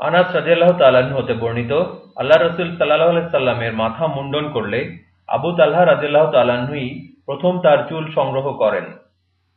আনাস রাজিয়াল্লাহ তাল্লাহ্ন হতে বর্ণিত আল্লাহ রসুল সাল্লাহ সাল্লামের মাথা মুন্ডন করলে আবু তাল্লাহ রাজিয়াল্লাহ তাল্লাহ্নই প্রথম তার চুল সংগ্রহ করেন।